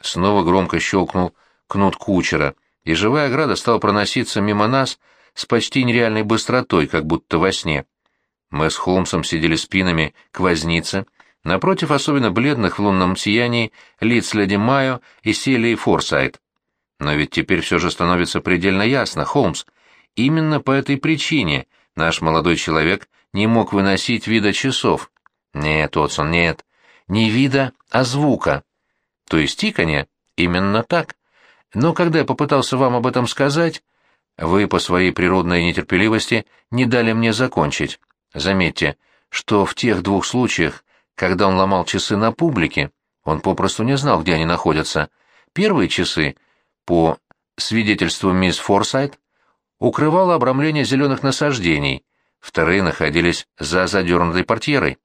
Снова громко щелкнул кнут кучера, и живая ограда стала проноситься мимо нас с почти нереальной быстротой, как будто во сне. Мы с Холмсом сидели спинами к вознице, напротив особенно бледных в лунном сиянии лиц леди Майо и Селии Форсайт. Но ведь теперь все же становится предельно ясно, Холмс. Именно по этой причине наш молодой человек не мог выносить вида часов. Нет, Отсон, нет. Не вида, а звука. То есть тиканье? Именно так. Но когда я попытался вам об этом сказать, вы по своей природной нетерпеливости не дали мне закончить. Заметьте, что в тех двух случаях, когда он ломал часы на публике, он попросту не знал, где они находятся. Первые часы — по свидетельству мисс Форсайт, укрывало обрамление зеленых насаждений, вторые находились за задернутой портьерой.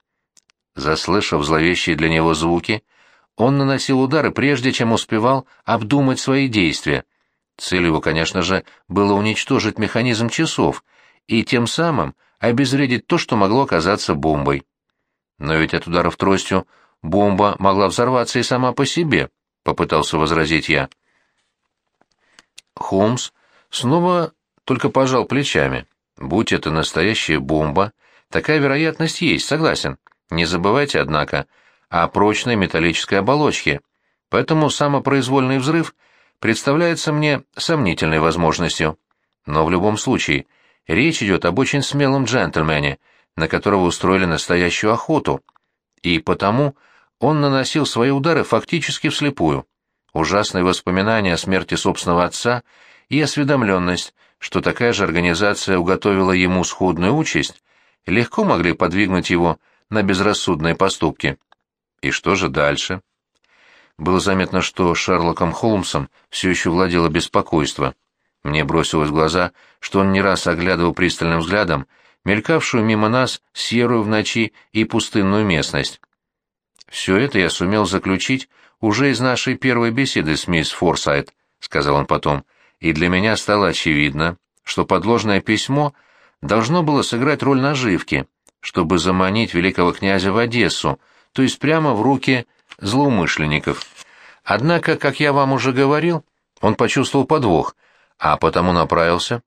Заслышав зловещие для него звуки, он наносил удары, прежде чем успевал обдумать свои действия. Целью его, конечно же, было уничтожить механизм часов и тем самым обезвредить то, что могло оказаться бомбой. Но ведь от ударов тростью бомба могла взорваться и сама по себе, — попытался возразить я. Холмс снова только пожал плечами. Будь это настоящая бомба, такая вероятность есть, согласен. Не забывайте, однако, о прочной металлической оболочке. Поэтому самопроизвольный взрыв представляется мне сомнительной возможностью. Но в любом случае, речь идет об очень смелом джентльмене, на которого устроили настоящую охоту. И потому он наносил свои удары фактически вслепую ужасные воспоминания о смерти собственного отца и осведомленность, что такая же организация уготовила ему сходную участь, легко могли подвигнуть его на безрассудные поступки. И что же дальше? Было заметно, что Шерлоком Холмсом все еще владело беспокойство. Мне бросилось в глаза, что он не раз оглядывал пристальным взглядом мелькавшую мимо нас серую в ночи и пустынную местность. Все это я сумел заключить уже из нашей первой беседы с мисс Форсайт, сказал он потом, и для меня стало очевидно, что подложное письмо должно было сыграть роль наживки, чтобы заманить великого князя в Одессу, то есть прямо в руки злоумышленников. Однако, как я вам уже говорил, он почувствовал подвох, а потому направился.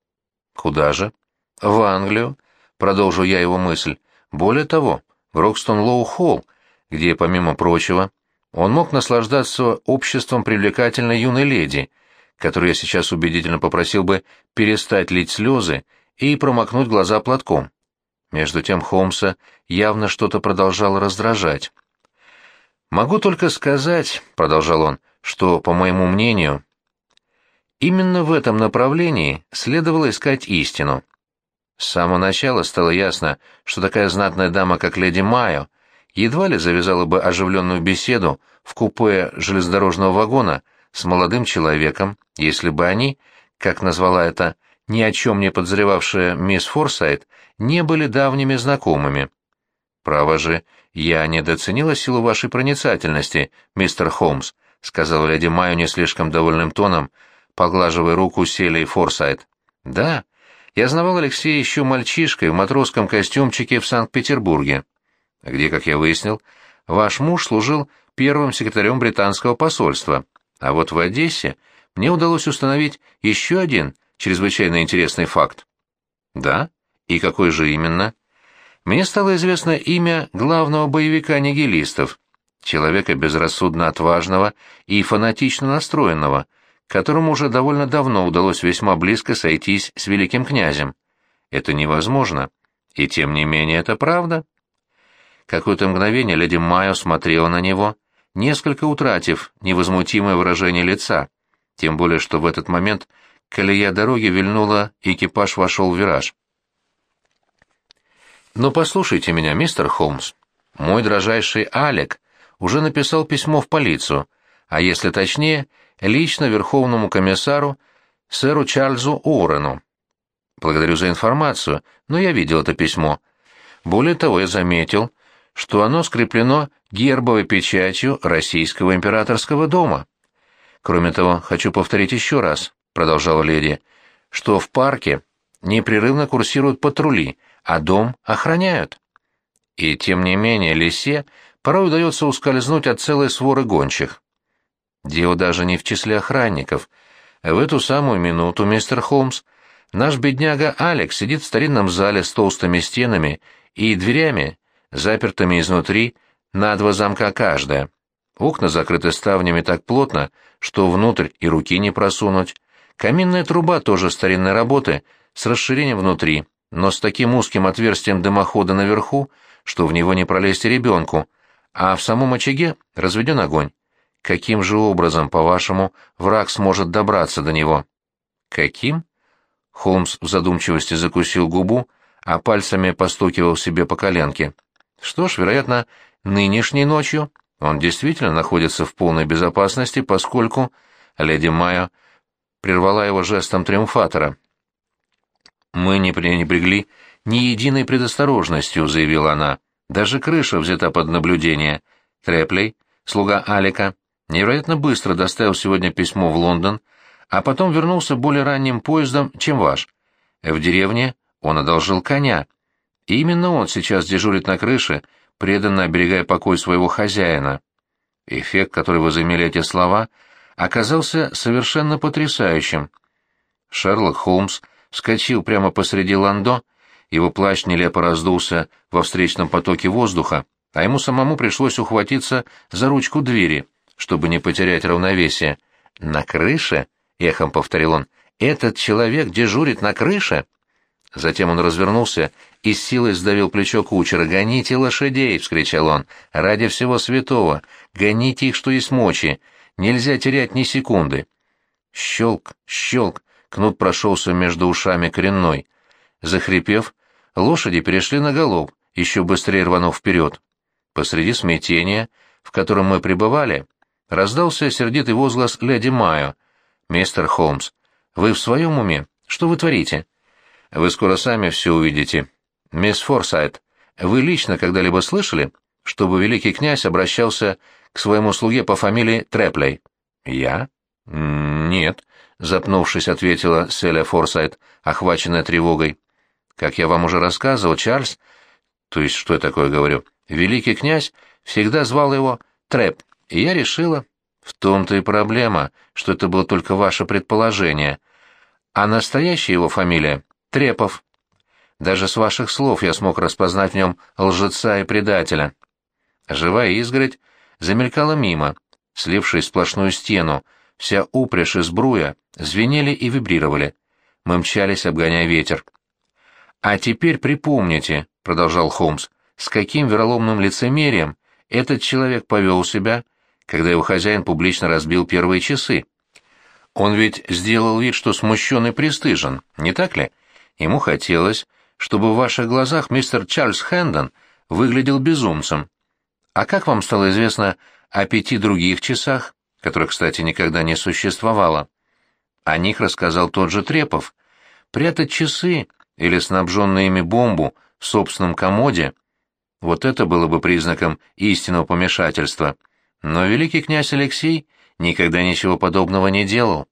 Куда же? В Англию, продолжил я его мысль. Более того, в Рокстон-Лоу-Холл, где, помимо прочего, он мог наслаждаться обществом привлекательной юной леди, которую я сейчас убедительно попросил бы перестать лить слезы и промокнуть глаза платком. Между тем Холмса явно что-то продолжало раздражать. «Могу только сказать», — продолжал он, — «что, по моему мнению, именно в этом направлении следовало искать истину. С самого начала стало ясно, что такая знатная дама, как леди Майо, едва ли завязала бы оживленную беседу в купе железнодорожного вагона с молодым человеком, если бы они, как назвала это ни о чем не подозревавшая мисс Форсайт, не были давними знакомыми. «Право же, я недооценила силу вашей проницательности, мистер Холмс», сказала леди Майо не слишком довольным тоном, поглаживая руку Селии Форсайт. «Да, я знавал Алексея еще мальчишкой в матросском костюмчике в Санкт-Петербурге где, как я выяснил, ваш муж служил первым секретарем британского посольства, а вот в Одессе мне удалось установить еще один чрезвычайно интересный факт. Да? И какой же именно? Мне стало известно имя главного боевика нигилистов, человека безрассудно отважного и фанатично настроенного, которому уже довольно давно удалось весьма близко сойтись с великим князем. Это невозможно, и тем не менее это правда. Какое-то мгновение леди Майо смотрела на него, несколько утратив невозмутимое выражение лица, тем более что в этот момент колея дороги вильнула, и экипаж вошел в вираж. «Но послушайте меня, мистер Холмс. Мой дрожайший Алек уже написал письмо в полицию, а если точнее, лично Верховному комиссару сэру Чарльзу Уоррену. Благодарю за информацию, но я видел это письмо. Более того, я заметил, что оно скреплено гербовой печатью Российского императорского дома. Кроме того, хочу повторить еще раз, продолжала леди, что в парке непрерывно курсируют патрули, а дом охраняют. И тем не менее лисе порой удается ускользнуть от целой своры гончих. Дело даже не в числе охранников. В эту самую минуту, мистер Холмс, наш бедняга Алекс сидит в старинном зале с толстыми стенами и дверями, запертыми изнутри, на два замка каждая. Окна закрыты ставнями так плотно, что внутрь и руки не просунуть. Каминная труба тоже старинной работы, с расширением внутри, но с таким узким отверстием дымохода наверху, что в него не пролезть ребенку, а в самом очаге разведен огонь. Каким же образом, по-вашему, враг сможет добраться до него? Каким? Холмс в задумчивости закусил губу, а пальцами постукивал себе по коленке. Что ж, вероятно, нынешней ночью он действительно находится в полной безопасности, поскольку леди Майо прервала его жестом триумфатора. «Мы не пренебрегли ни единой предосторожностью», — заявила она. «Даже крыша взята под наблюдение. Треплей, слуга Алика, невероятно быстро доставил сегодня письмо в Лондон, а потом вернулся более ранним поездом, чем ваш. В деревне он одолжил коня. И именно он сейчас дежурит на крыше, преданно оберегая покой своего хозяина. Эффект, который возымели эти слова, оказался совершенно потрясающим. Шерлок Холмс вскочил прямо посреди ландо, его плащ нелепо раздулся во встречном потоке воздуха, а ему самому пришлось ухватиться за ручку двери — чтобы не потерять равновесие. «На крыше?» — эхом повторил он. «Этот человек дежурит на крыше?» Затем он развернулся и с силой сдавил плечо кучера. «Гоните лошадей!» — вскричал он. «Ради всего святого! Гоните их, что есть мочи! Нельзя терять ни секунды!» Щелк, щелк, кнут прошелся между ушами коренной. Захрипев, лошади перешли на голов, еще быстрее рванув вперед. Посреди смятения, в котором мы пребывали, Раздался сердитый возглас леди Майо. «Мистер Холмс, вы в своем уме? Что вы творите?» «Вы скоро сами все увидите. Мисс Форсайт, вы лично когда-либо слышали, чтобы великий князь обращался к своему слуге по фамилии Треплей?» «Я?» «Нет», — запнувшись, ответила Селия Форсайт, охваченная тревогой. «Как я вам уже рассказывал, Чарльз...» «То есть что я такое говорю?» «Великий князь всегда звал его Трэп, и я решила, в том-то и проблема, что это было только ваше предположение. А настоящая его фамилия — Трепов. Даже с ваших слов я смог распознать в нем лжеца и предателя. Живая изгородь замелькала мимо, слившись сплошную стену, вся упряжь и сбруя звенели и вибрировали. Мы мчались, обгоняя ветер. «А теперь припомните», — продолжал Холмс, — «с каким вероломным лицемерием этот человек повел себя, — когда его хозяин публично разбил первые часы. Он ведь сделал вид, что смущен и пристыжен, не так ли? Ему хотелось, чтобы в ваших глазах мистер Чарльз Хэндон выглядел безумцем. А как вам стало известно о пяти других часах, которых, кстати, никогда не существовало? О них рассказал тот же Трепов. Прятать часы или снабженные ими бомбу в собственном комоде — вот это было бы признаком истинного помешательства — но великий князь Алексей никогда ничего подобного не делал.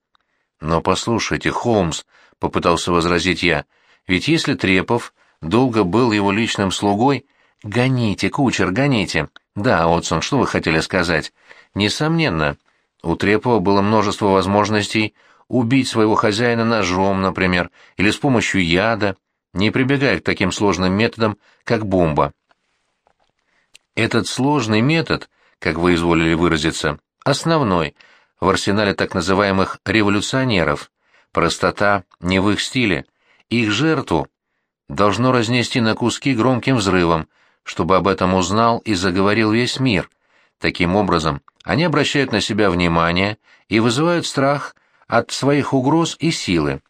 Но послушайте, Холмс, — попытался возразить я, — ведь если Трепов долго был его личным слугой, гоните, кучер, гоните. Да, Отсон, что вы хотели сказать? Несомненно, у Трепова было множество возможностей убить своего хозяина ножом, например, или с помощью яда, не прибегая к таким сложным методам, как бомба. Этот сложный метод как вы изволили выразиться, основной в арсенале так называемых революционеров. Простота не в их стиле. Их жертву должно разнести на куски громким взрывом, чтобы об этом узнал и заговорил весь мир. Таким образом, они обращают на себя внимание и вызывают страх от своих угроз и силы.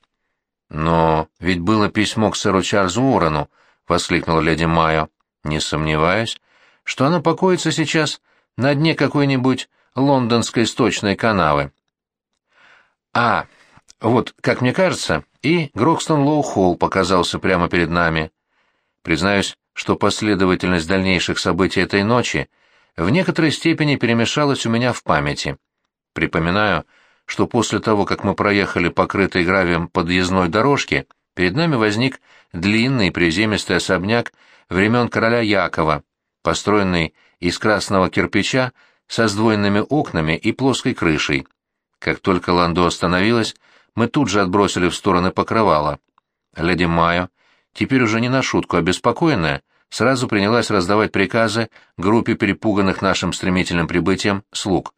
«Но ведь было письмо к сэру Чарльзу Уоррену», — воскликнула леди Майо. «Не сомневаюсь, что оно покоится сейчас на дне какой-нибудь лондонской сточной канавы. А, вот, как мне кажется, и Грокстон Лоу-Холл показался прямо перед нами. Признаюсь, что последовательность дальнейших событий этой ночи в некоторой степени перемешалась у меня в памяти. Припоминаю, что после того, как мы проехали покрытой гравием подъездной дорожки, перед нами возник длинный приземистый особняк времен короля Якова, построенный из красного кирпича со сдвоенными окнами и плоской крышей. Как только Ландо остановилась, мы тут же отбросили в стороны покрывала. Леди Майо, теперь уже не на шутку обеспокоенная, сразу принялась раздавать приказы группе перепуганных нашим стремительным прибытием слуг.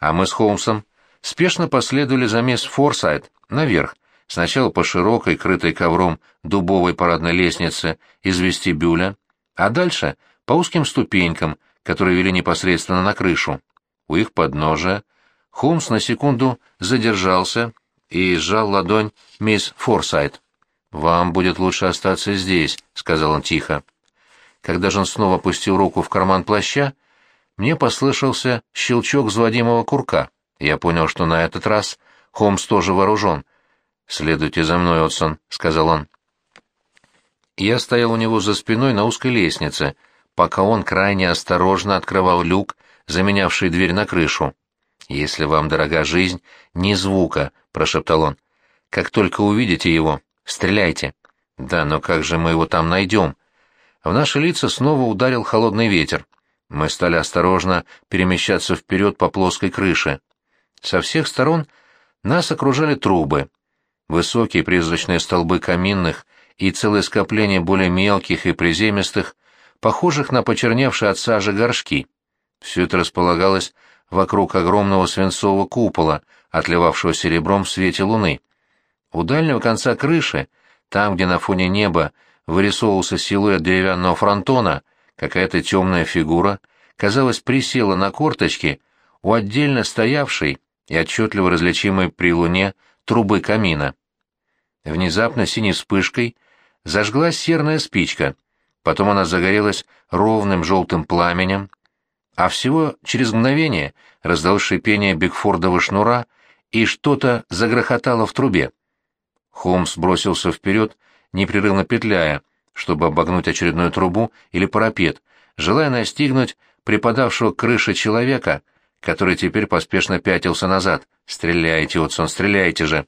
А мы с Холмсом спешно последовали за мисс Форсайт наверх, сначала по широкой, крытой ковром дубовой парадной лестнице из вестибюля, а дальше по узким ступенькам, которые вели непосредственно на крышу. У их подножия Холмс на секунду задержался и сжал ладонь мисс Форсайт. «Вам будет лучше остаться здесь», — сказал он тихо. Когда же он снова опустил руку в карман плаща, мне послышался щелчок взводимого курка. Я понял, что на этот раз Холмс тоже вооружен. «Следуйте за мной, Отсон», — сказал он. Я стоял у него за спиной на узкой лестнице, пока он крайне осторожно открывал люк, заменявший дверь на крышу. «Если вам дорога жизнь, ни звука», — прошептал он. «Как только увидите его, стреляйте». «Да, но как же мы его там найдем?» В наши лица снова ударил холодный ветер. Мы стали осторожно перемещаться вперед по плоской крыше. Со всех сторон нас окружали трубы. Высокие призрачные столбы каминных и целое скопление более мелких и приземистых, похожих на почерневшие от сажи горшки. Все это располагалось вокруг огромного свинцового купола, отливавшего серебром в свете луны. У дальнего конца крыши, там, где на фоне неба вырисовывался силуэт деревянного фронтона, какая-то темная фигура, казалось, присела на корточки у отдельно стоявшей и отчетливо различимой при луне трубы камина. Внезапно синей вспышкой зажглась серная спичка, потом она загорелась ровным желтым пламенем, а всего через мгновение раздалось шипение Бигфордова шнура, и что-то загрохотало в трубе. Холмс бросился вперед, непрерывно петляя, чтобы обогнуть очередную трубу или парапет, желая настигнуть припадавшего к крыше человека, который теперь поспешно пятился назад. «Стреляйте, Отсон, стреляйте же!»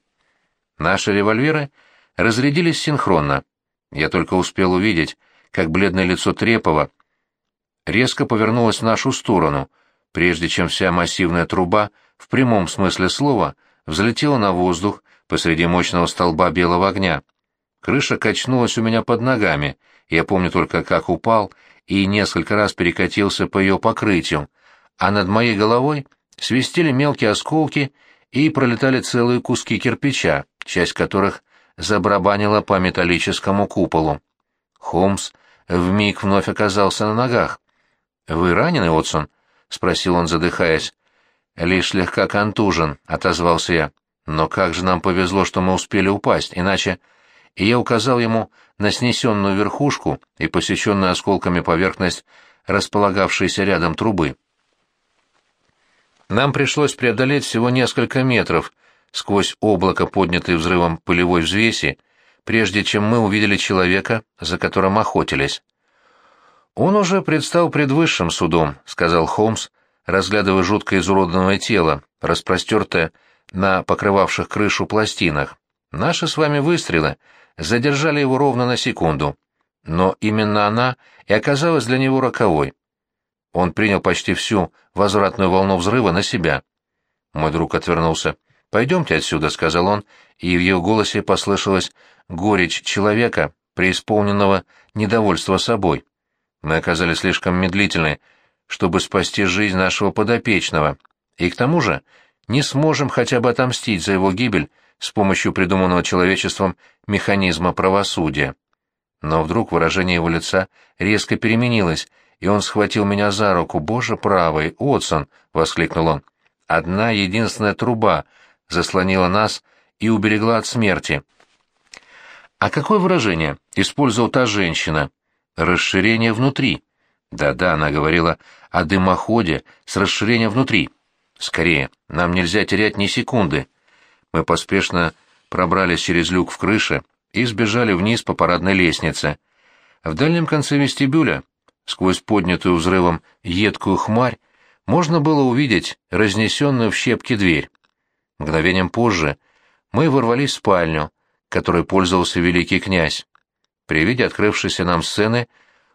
Наши револьверы разрядились синхронно. Я только успел увидеть, как бледное лицо Трепова резко повернулась в нашу сторону, прежде чем вся массивная труба, в прямом смысле слова, взлетела на воздух посреди мощного столба белого огня. Крыша качнулась у меня под ногами, я помню только, как упал и несколько раз перекатился по ее покрытию, а над моей головой свистели мелкие осколки и пролетали целые куски кирпича, часть которых забарабанила по металлическому куполу. Холмс вмиг вновь оказался на ногах. «Вы ранены, Отсон?» — спросил он, задыхаясь. «Лишь слегка контужен», — отозвался я. «Но как же нам повезло, что мы успели упасть, иначе...» И я указал ему на снесенную верхушку и посеченную осколками поверхность располагавшейся рядом трубы. Нам пришлось преодолеть всего несколько метров сквозь облако, поднятое взрывом пылевой взвеси, прежде чем мы увидели человека, за которым охотились. «Он уже предстал пред высшим судом», — сказал Холмс, разглядывая жутко изуродованное тело, распростертое на покрывавших крышу пластинах. «Наши с вами выстрелы задержали его ровно на секунду, но именно она и оказалась для него роковой. Он принял почти всю возвратную волну взрыва на себя. Мой друг отвернулся. «Пойдемте отсюда», — сказал он, и в его голосе послышалась горечь человека, преисполненного недовольства собой. Мы оказались слишком медлительны, чтобы спасти жизнь нашего подопечного, и к тому же не сможем хотя бы отомстить за его гибель с помощью придуманного человечеством механизма правосудия. Но вдруг выражение его лица резко переменилось, и он схватил меня за руку. «Боже правый, Отсон!» — воскликнул он. «Одна единственная труба заслонила нас и уберегла от смерти». А какое выражение использовала та женщина? расширение внутри. Да-да, она говорила о дымоходе с расширением внутри. Скорее, нам нельзя терять ни секунды. Мы поспешно пробрались через люк в крыше и сбежали вниз по парадной лестнице. В дальнем конце вестибюля, сквозь поднятую взрывом едкую хмарь, можно было увидеть разнесенную в щепки дверь. Мгновением позже мы ворвались в спальню, которой пользовался великий князь. При виде открывшейся нам сцены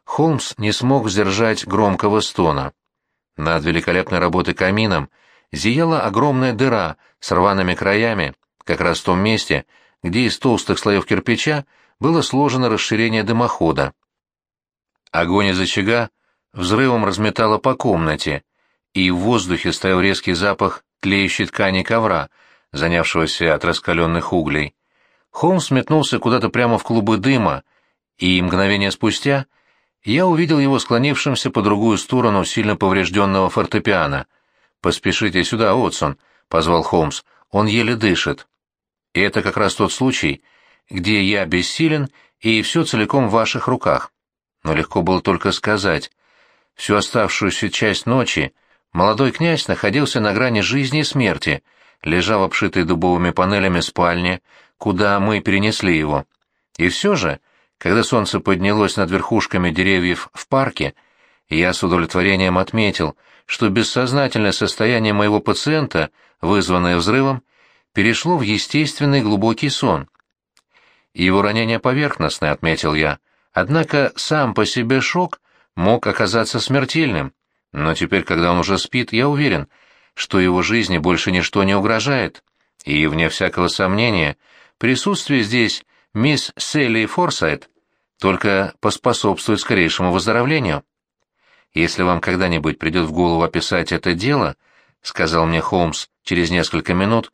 Холмс не смог сдержать громкого стона. Над великолепной работой камином зияла огромная дыра с рваными краями, как раз в том месте, где из толстых слоев кирпича было сложено расширение дымохода. Огонь из очага взрывом разметало по комнате, и в воздухе стоял резкий запах тлеющей ткани ковра, занявшегося от раскаленных углей. Холмс метнулся куда-то прямо в клубы дыма, и мгновение спустя я увидел его склонившимся по другую сторону сильно поврежденного фортепиано. «Поспешите сюда, Отсон», — позвал Холмс, — «он еле дышит». И это как раз тот случай, где я бессилен, и все целиком в ваших руках. Но легко было только сказать. Всю оставшуюся часть ночи молодой князь находился на грани жизни и смерти, лежал обшитый дубовыми панелями спальни, куда мы перенесли его. И все же, когда солнце поднялось над верхушками деревьев в парке, я с удовлетворением отметил, что бессознательное состояние моего пациента, вызванное взрывом, перешло в естественный глубокий сон. Его ранение поверхностное, отметил я, однако сам по себе шок мог оказаться смертельным, но теперь, когда он уже спит, я уверен, что его жизни больше ничто не угрожает, и, вне всякого сомнения, Присутствие здесь мисс Селли Форсайт только поспособствует скорейшему выздоровлению. Если вам когда-нибудь придет в голову описать это дело, — сказал мне Холмс через несколько минут,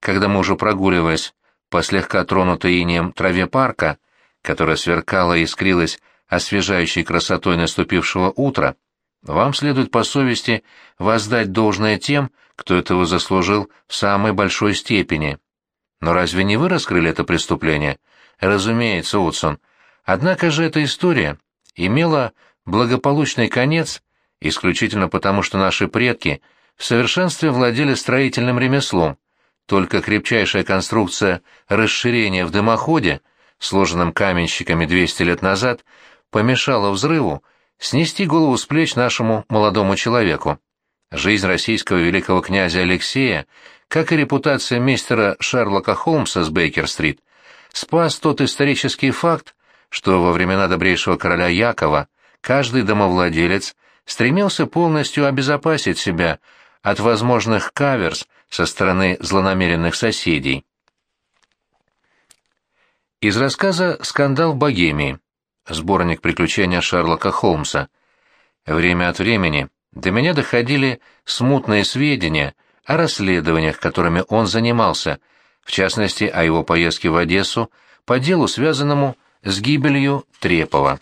когда мы уже прогуливаясь по слегка тронутой инеем траве парка, которая сверкала и искрилась освежающей красотой наступившего утра, вам следует по совести воздать должное тем, кто этого заслужил в самой большой степени. Но разве не вы раскрыли это преступление? Разумеется, Утсон. Однако же эта история имела благополучный конец исключительно потому, что наши предки в совершенстве владели строительным ремеслом. Только крепчайшая конструкция расширения в дымоходе, сложенном каменщиками 200 лет назад, помешала взрыву снести голову с плеч нашему молодому человеку. Жизнь российского великого князя Алексея как и репутация мистера Шерлока Холмса с Бейкер-стрит, спас тот исторический факт, что во времена добрейшего короля Якова каждый домовладелец стремился полностью обезопасить себя от возможных каверс со стороны злонамеренных соседей. Из рассказа «Скандал в Богемии», сборник приключения Шерлока Холмса. Время от времени до меня доходили смутные сведения – о расследованиях, которыми он занимался, в частности, о его поездке в Одессу по делу, связанному с гибелью Трепова.